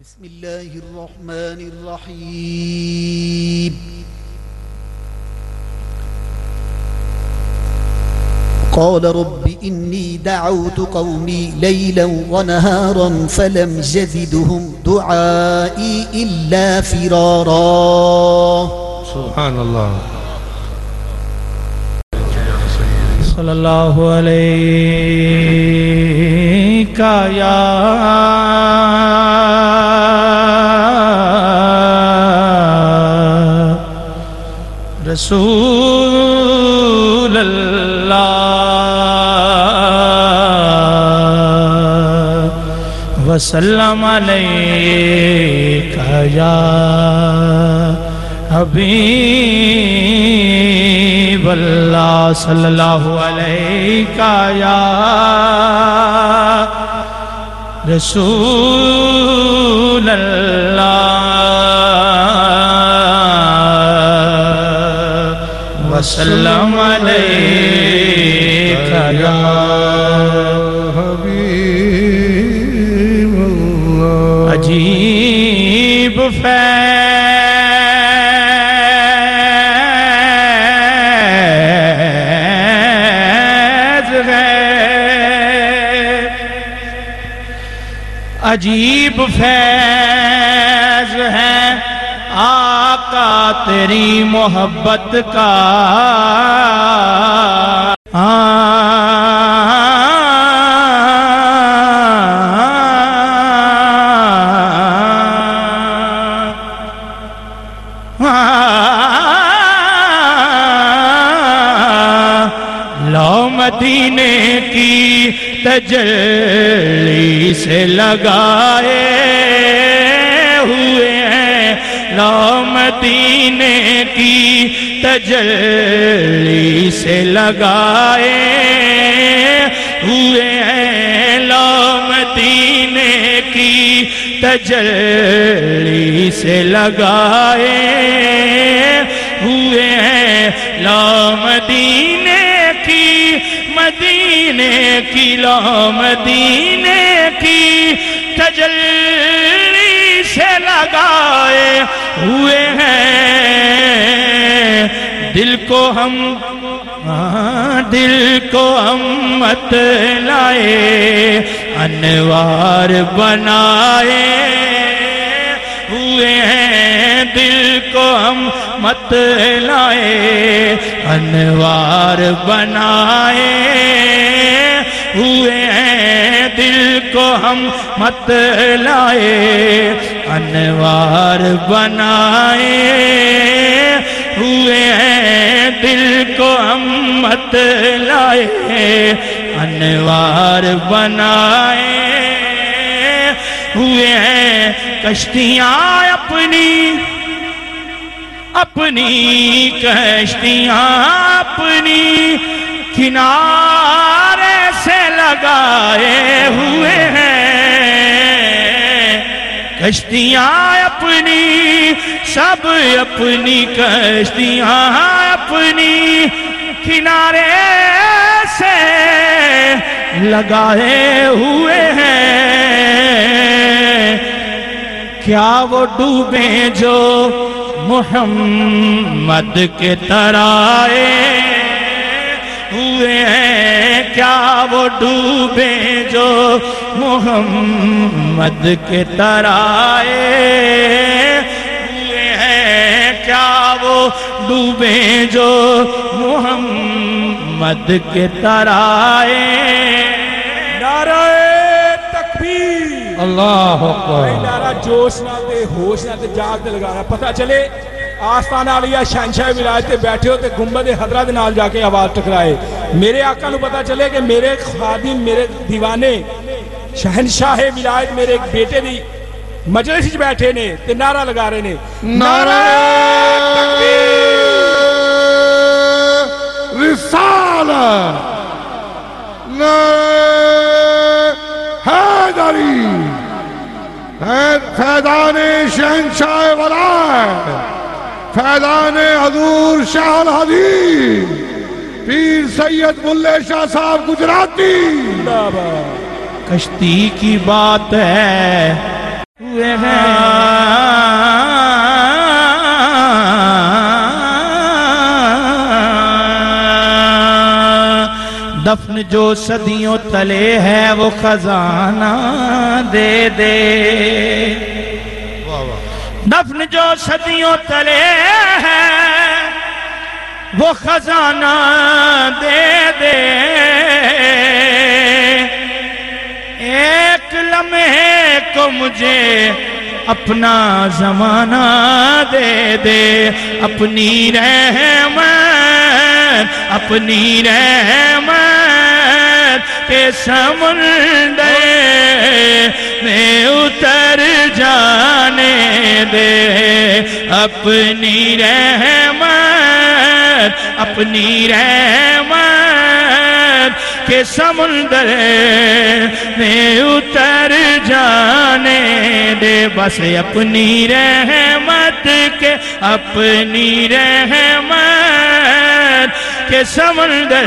بسم الله الرحمن الرحيم. قال رب إني دعوت قومي ليلا ونهارا فلم يزدهم دعائي إلا فرارا. سبحان اللہ صلی اللہ علیہ یا رسول اللہ وسلم علیہ یا حبیب اللہ صلی اللہ علیہ یا رسول اللہ وسلم علیہ یا حبیب اللہ۔ عجیب فیض ہے۔ عجیب فیض آقا تیری محبت کا لو مدینے کی تجلی سے لگائے تجلی سے لگائے ہوئے ہیں لو مدینے کی تجلی سے لگائے ہوئے ہیں لو مدینے کی مدینے کی لو مدینے کی تجلی سے لگائے ہوئے ہیں کو ہم دل کو ہم مت لائے، انوار بنائے۔ ہوئے ہیں دل کو ہم مت لائے، انوار بنائے۔ ہوئے ہیں دل کو ہم مت لائے، انوار بنائے۔ ہوئے ہیں، دل کو ہم مت لائے انوار بنائے ہوئے ہیں۔ کشتیاں اپنی اپنی کشتیاں اپنی کنارے سے لگائے ہوئے ہیں۔ کشتیاں اپنی سب اپنی کشتیاں اپنی کنارے سے لگائے ہوئے ہیں۔ کیا وہ ڈوبیں جو محمد کے ترائے ہوئے ہیں؟ کیا وہ ڈوبیں جو محمد کے ترائے ڈوبیں جو محمد کے ترائے۔ نعرہ تکبیر۔ اللہ اکبر۔ نعرہ جوش نہ تے ہوش نہ تے جاگ تے لگانا۔ پتہ چلے آستان علیہ شہنشاہ ولایت تے بیٹھے ہو تے گنبد حضرت نال جا کے آواز ٹکرائے۔ میرے آقا نو پتہ چلے کہ میرے خادم میرے دیوانے شہنشاہ ولایت میرے ایک بیٹے دی مجلس وچ بیٹھے نے تے نعرہ لگا رہے نے۔ نعرہ رسالت حیدری فیضان شہنشاہ ولایت فیضان حضور شاہ الحدیث پیر سید ملے شاہ صاحب گجراتی۔ کشتی کی بات ہے۔ ہیں جو صدیوں تلے ہے وہ خزانہ دے دے۔ دفن جو صدیوں تلے ہے وہ خزانہ دے دے۔ ایک لمحے کو مجھے اپنا زمانہ دے دے۔ اپنی رحمت اپنی رحمت۔ کے سمندر میں اتر جانے دے۔ اپنی رحمت اپنی رحمت کے سمندر میں اتر جانے دے۔ بس اپنی رحمت کے، اپنی رحمت کے سمندر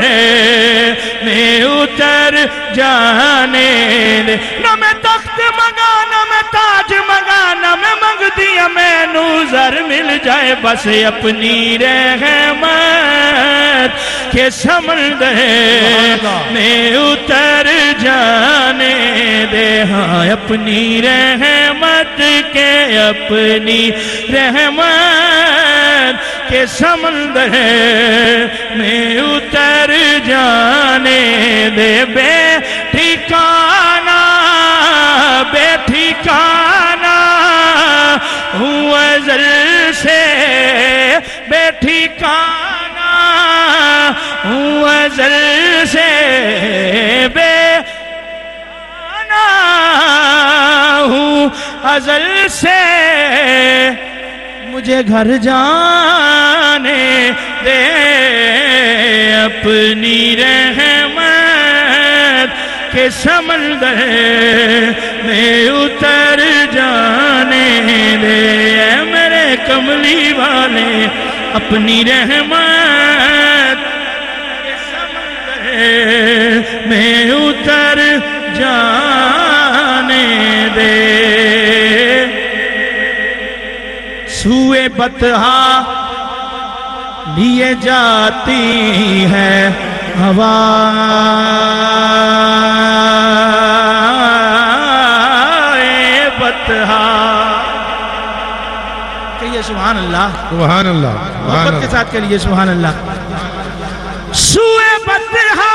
میں اتر جانے دے۔ نہ میں تخت منگا نہ میں تاج منگا نہ میں منگ دیا میں نوزر مل جائے۔ بس اپنی رحمت کے سمندر میں اتر جانے دے۔ ہاں اپنی رحمت کے اپنی رحمت کے سمندر میں اتر جانے دے۔ بے ٹھکانہ بے ٹھکانہ ہوں ازل سے۔ بے ٹھکانہ ہوں ازل سے۔ بے ہوں ازل سے۔ مجھے گھر جان جانے دے اپنی رحمت کے سمندر میں اتر جانے دے۔ اے میرے کملی والے، اپنی رحمت کے سمندر میں اتر جانے دے۔ سوئے بتہا لیے جاتی ہے ہوا۔ بتہا کہیے سبحان اللہ۔ سبحان اللہ محبت کے ساتھ کریے سبحان اللہ۔ سوئے بتہا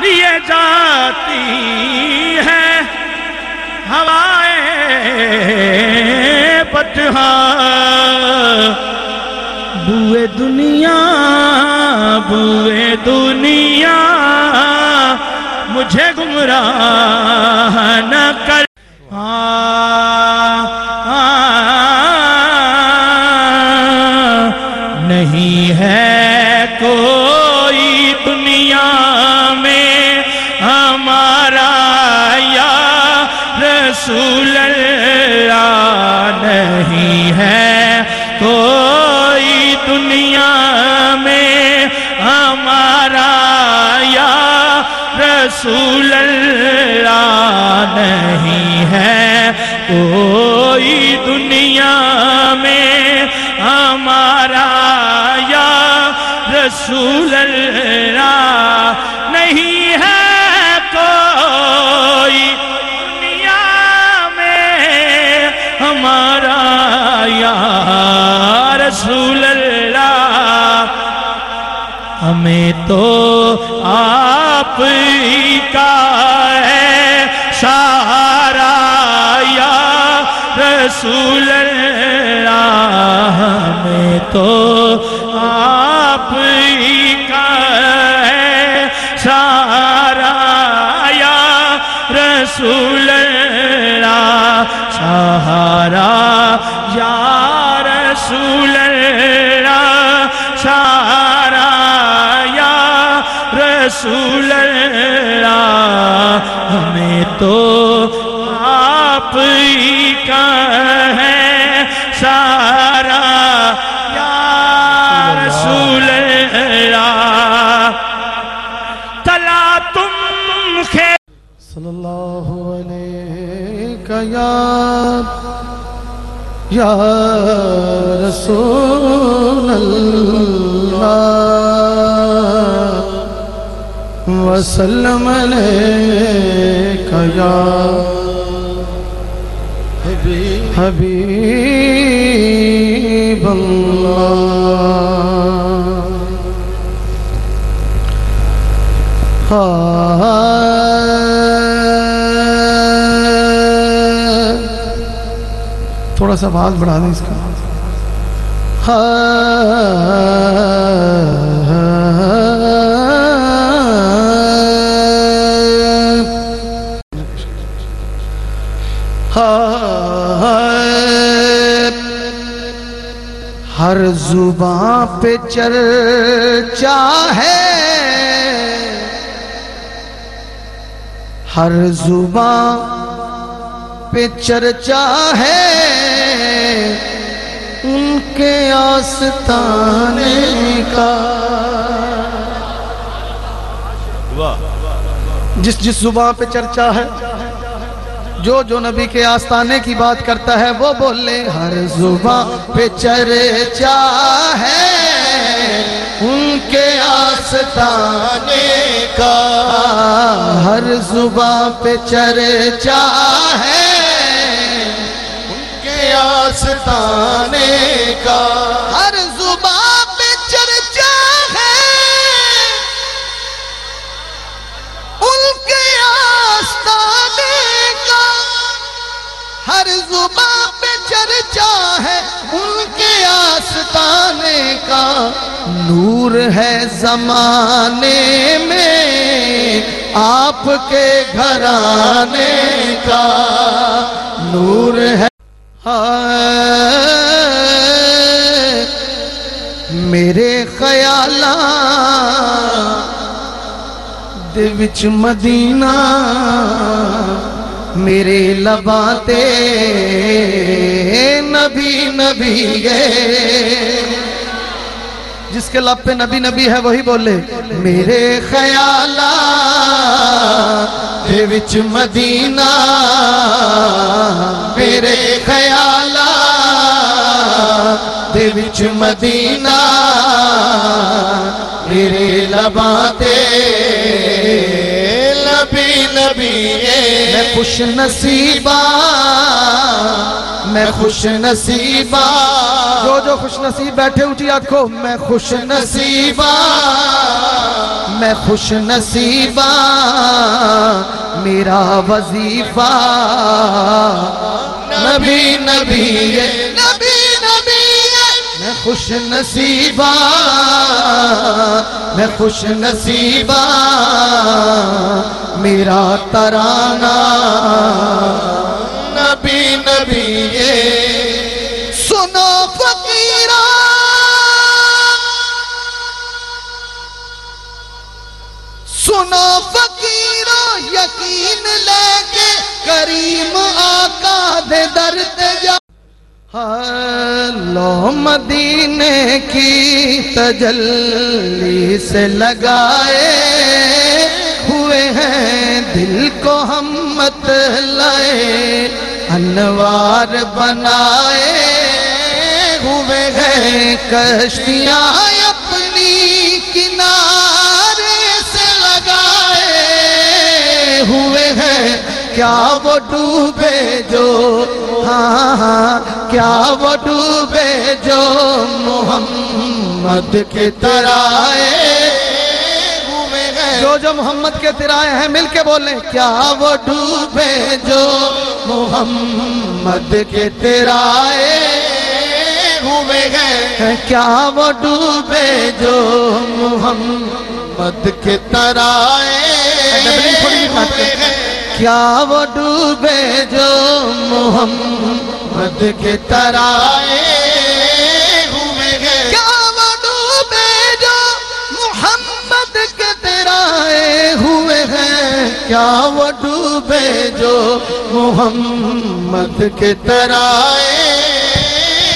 لیے جاتی ہے ہوائیں پتہ بوئے دنیا بوئے دنیا مجھے گمراہ نہ کر دنیا میں ہمارا یا رسول اللہ نہیں ہے۔ کوئی دنیا میں ہمارا یا رسول اللہ ہمیں تو آپ ہی کا ہے سہارا یا رسول اللہ ہمیں تو تو آپ ہی کا ہے سارا یا رسول اللہ۔ تلا تم خیر صلی اللہ علیہ یا یا رسول اللہ۔ وسلم علیک یا حبیب اللہ. تھوڑا سا آواز بڑھا دیں اس کا. ہر زباں پہ چرچا ہے۔ ہر زباں پہ چرچا ہے۔ ان کے آستانے کا جس جس زباں پہ چرچا ہے۔ جو جو نبی کے آستانے کی بات کرتا ہے وہ بولے، ہر زباں پہ چرچا ہے ان کے آستانے کا۔ ہر زباں پہ چرچا ہے ان کے آستانے کا۔ کے کا نور ہے زمانے میں، آپ کے گھرانے کا نور ہے۔ میرے خیالات دے وچ مدینہ میرے لباتے نبی نبی گئے جس کے لب پہ نبی نبی ہے وہی بولے، میرے خیالات دے وچ مدینہ، میرے خیالات دے وچ مدینہ، میرے لباتے نبی نبی میں خوش نصیبہ میں خوش نصیبہ. جو جو خوش نصیب بیٹھے اٹھی آنکھوں میں خوش نصیبہ. میں خوش نصیبہ میرا وظیفہ. نبی نبی نبی نبی میں خوش نصیبہ، میں خوش نصیبہ، میرا ترانہ۔ نبی نبی سنو فقیرہ۔ سنو فقیرہ، یقین لے کے کریم آقا دے درد جا۔ لو مدینے کی تجلی سے لگائے ہوئے ہیں، دل کو ہم مت لائے، انوار بنائے، ہوئے ہیں کشتیاں کیا وہ ڈوبے جو؟ ہاں ہاں کیا وہ ڈوبے جو؟ محمد کے ترائے جو جو محمد کے ترائے ہیں مل کے بولیں۔ کیا وہ ڈوبے جو؟ محمد کے ترائے ہوئے گئے۔ کیا وہ ڈوبے جو؟ محمد کے ترائے کیا وہ ڈوبے جو محمد کے ترائے ہوئے گئے کیا وہ ڈوبے جو محمد کے ترائے ہوئے ہیں؟ کیا وہ ڈوبے جو محمد کے ترائے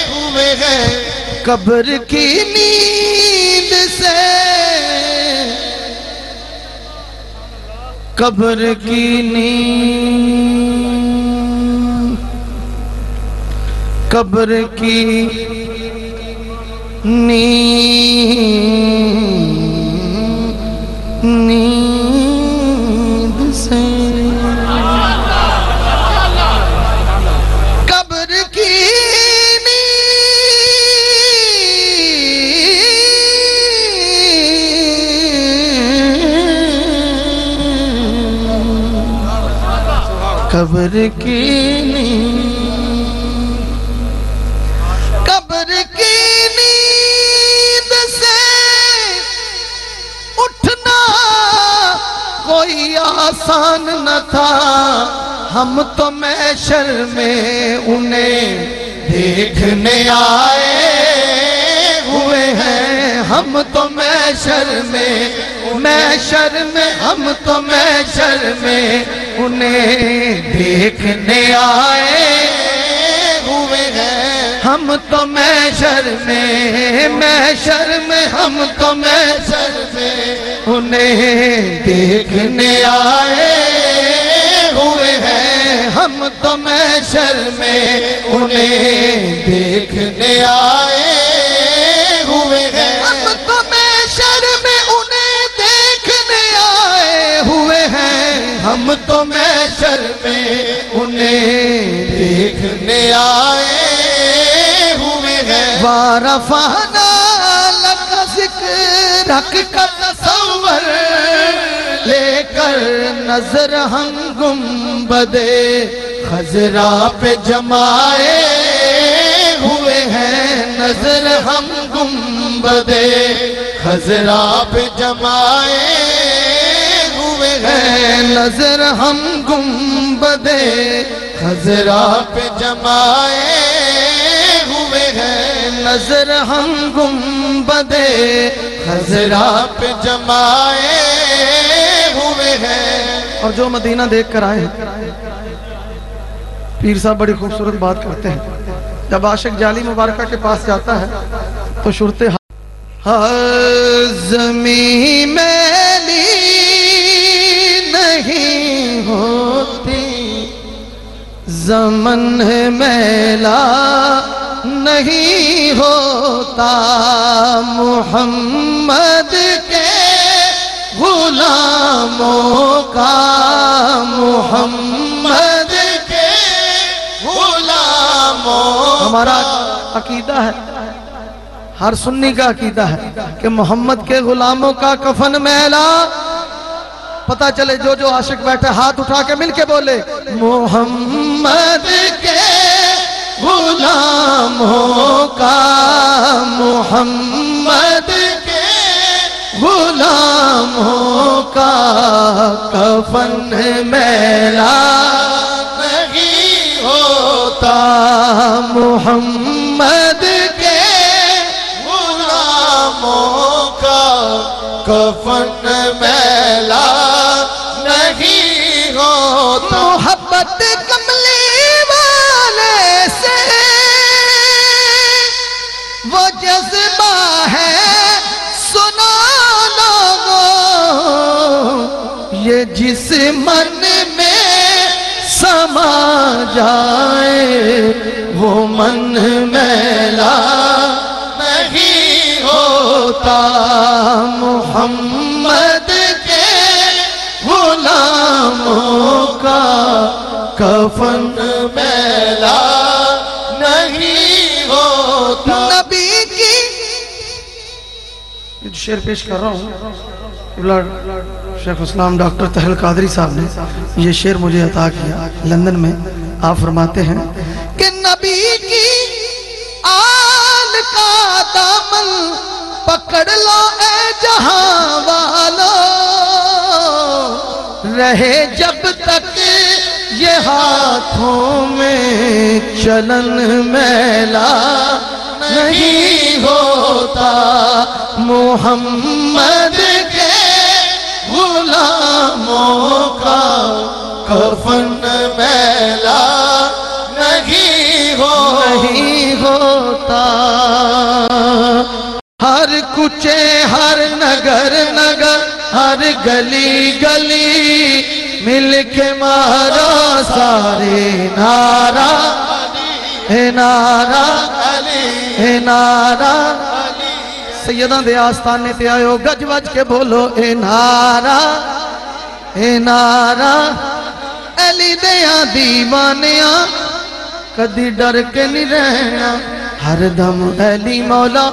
ہوئے قبر کی نیند قبر کی نیند قبر کی نی نیند سے قبر کی نیند قبر کی نیند سے اٹھنا کوئی آسان نہ تھا۔ ہم تو محشر میں انہیں دیکھنے آئے ہوئے ہیں۔ ہم تو محشر میں محشر میں، ہم تو محشر میں انہیں دیکھنے آئے ہوئے ہیں۔ ہم تو محشر میں محشر میں، ہم تو محشر میں انہیں دیکھنے آئے ہوئے ہیں۔ ہم تو محشر میں انہیں دیکھنے آئے ہم تو محشر میں انہیں دیکھنے آئے ہوئے ہیں۔ وارفانا لکا ذکر حق کا تصور لے کر نظر ہم گنبد خزرہ پہ جمائے ہوئے ہیں۔ نظر ہم گنبد خزرہ پہ جمائے ہوئے نظر ہم گنبد خزرہ پہ جمائے ہوئے ہیں نظر ہم گنبد خزرہ پہ جمائے ہوئے ہیں اور جو مدینہ دیکھ کر آئے پیر صاحب بڑی خوبصورت بات کرتے ہیں جب عاشق جالی مبارکہ کے پاس جاتا ہے تو شرط زمین میلی نہیں ہوتی۔ زمن میلا نہیں ہوتا۔ محمد کے غلاموں کا محمد کے غلاموں ہمارا عقیدہ ہے، ہر سنی کا عقیدہ ہے کہ محمد کے غلاموں کا کفن میلا پتا چلے جو جو عاشق بیٹھے، ہاتھ اٹھا کے مل کے بولے، محمد کے غلاموں کا محمد کے غلاموں کا کفن میلا نہیں ہوتا۔ محمد کے غلاموں کا کفن میلا محبت کملی والے سے۔ وہ جذبہ ہے، سنا لوگوں یہ جس من میں سما جائے، وہ من میلا نہیں ہوتا۔ محمد کفن میلا نہیں ہوتا۔ نبی کی شعر پیش کر رہا ہوں۔ شیخ اسلام ڈاکٹر تحل قادری صاحب نے یہ شعر مجھے عطا کیا۔ لندن میں آپ فرماتے ہیں۔ کہ نبی کی آل کا دامن پکڑ لو اے جہاں والو رہے جب تک یہ ہاتھوں میں چلن میلا نہیں ہوتا۔ محمد کے غلاموں کا کفن میلا نہیں ہو نہیں ہوتا۔ ہر کچے ہر نگر نگر ہر گلی گلی مل کے مارا سارے نارا اے نارا اے نارا سیدہ دے آستانے تے آئیو گج وج کے بولو، اے نارا اے نارا علی دیاں دیوانیاں کدی ڈر کے نہیں رہنا۔ ہر دم علی مولا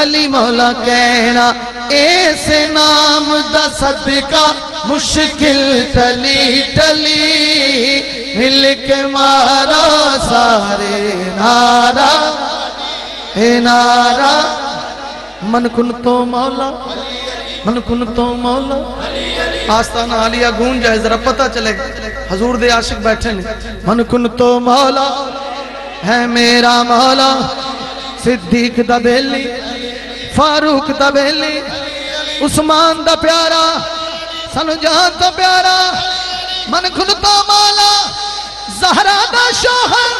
علی مولا کہنا، ایسے نام دا صدقہ مشکل ٹلی ٹلی، مل کے مارا سارے نارا اے نارا من کن تو مولا، من کن تو مولا۔ آستانہ علیہ گون جائے ذرا پتہ چلے۔ حضور دے عاشق بیٹھے نے۔ من کن تو مولا، ہے میرا مولا۔ صدیق دا بیلی، فاروق دا بیلی۔ عثمان دا پیارا۔ سنو جہاں دا پیارا، من کن تو مولا زہرہ دا شوہر،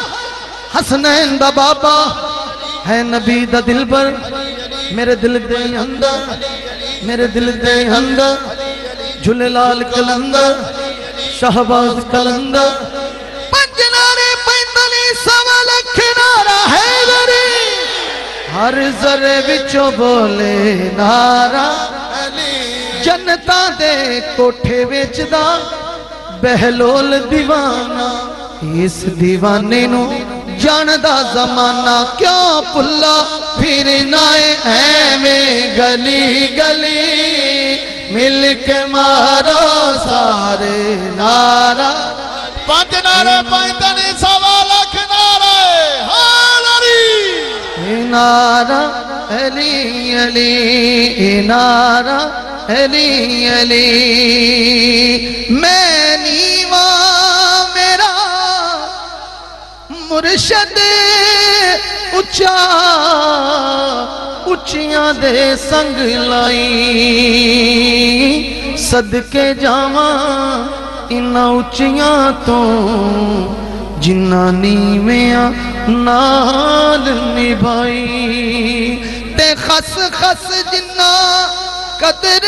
حسنین دا بابا، ہے نبی دا دل پر میرے دل دے اندر، میرے دل دے اندر جھللال کلندر، شہباز کلندر۔ پنجنارے پینتلی سوا لکھ ہے لری ہر ذرے بچو بولے نارا جنتا دے کوٹھے ویچ دا بہلول دیوانا اس دیوانے نو جان دا زمانہ پلا پھر نائے ایمیں گلی گلی مل کے مارو سارے نارا پانچ نعرے پینتنی سوا لکھ نعرے حالری نارا علی علی نارا علی علی، میں نیوا میرا مرشد اچا اچیاں دے سنگ لائی۔ صدقے جاواں انہ اچیاں تو جنہ نیویاں نال نبھائی۔ تے خس خس جنہ قدر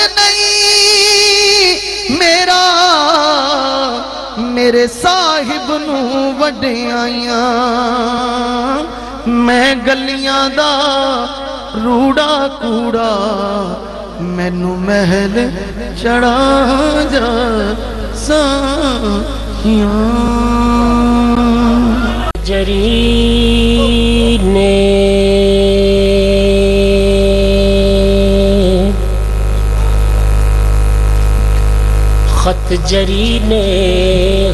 میرا، میرے صاحب نو وڈے آئیاں میں گلیاں دا روڑا کوڑا مینو محل چڑھا جا سایاں جری خط جری نے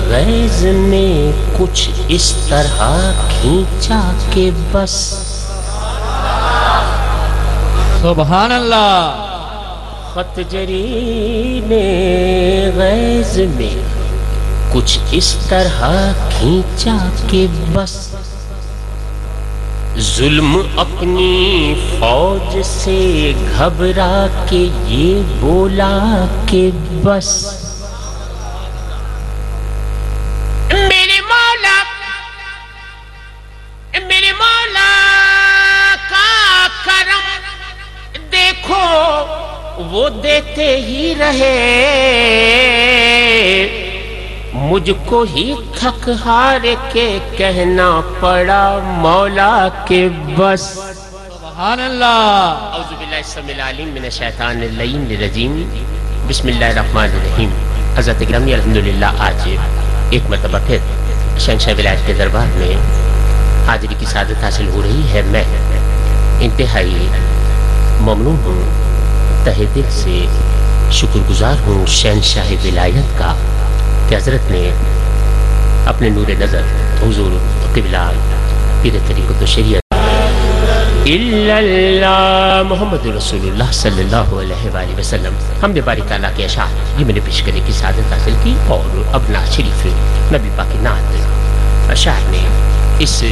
غیظ میں کچھ اس طرح کھینچا کہ بس۔ سبحان اللہ۔ خط جری نے غیظ میں کچھ اس طرح کھینچا کہ بس۔ ظلم اپنی فوج سے گھبرا کے یہ بولا کہ بس۔ دیتے ہی رہے۔ مجھ کو ہی تھک ہار کے کہنا پڑا مولا کے بس۔ سبحان اللہ۔ اعوذ باللہ السمیع العلیم من الشیطان اللعین الرجیم۔ بسم اللہ الرحمن الرحیم۔ حضرت گرامی الحمدللہ آج ایک مرتبہ پھر شہنشاہ ولایت کے دربار میں حاضری کی سعادت حاصل ہو رہی ہے۔ میں انتہائی ممنون ہوں۔ تہ دل سے شکر گزار ہوں شہنشاہ ولایت کا کہ حضرت نے اپنے نور نظر حضور قبلہ پیر طریقت و شریعت اللہ محمد رسول اللہ صلی اللہ علیہ وآلہ وسلم۔ ہم نے باری تعالیٰ کے اشعار یہ میں نے پیش کرنے کی سعادت حاصل کی اور اب نعت شریف نبی پاک نعت اشعار نے اس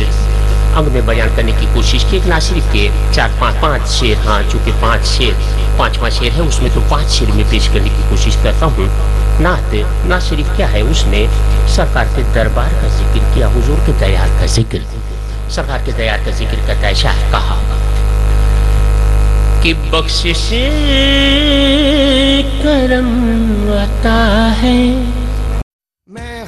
انگ میں بیان کرنے کی کوشش کی، ایک نعت شریف کے چار پانچ پانچ شیر ہاں چونکہ پانچ شیر پانچواں شیر ہے اس میں تو پانچ شیر میں پیش کرنے کی کوشش کرتا ہوں۔ نعت نعت شریف کیا ہے؟ اس نے سرکار کے دربار کا ذکر کیا، حضور کے دیار کا ذکر۔ سرکار کے دیار کا ذکر کرتا ہے، شاہ کہا، کہ بخشش کرم عطا ہے میں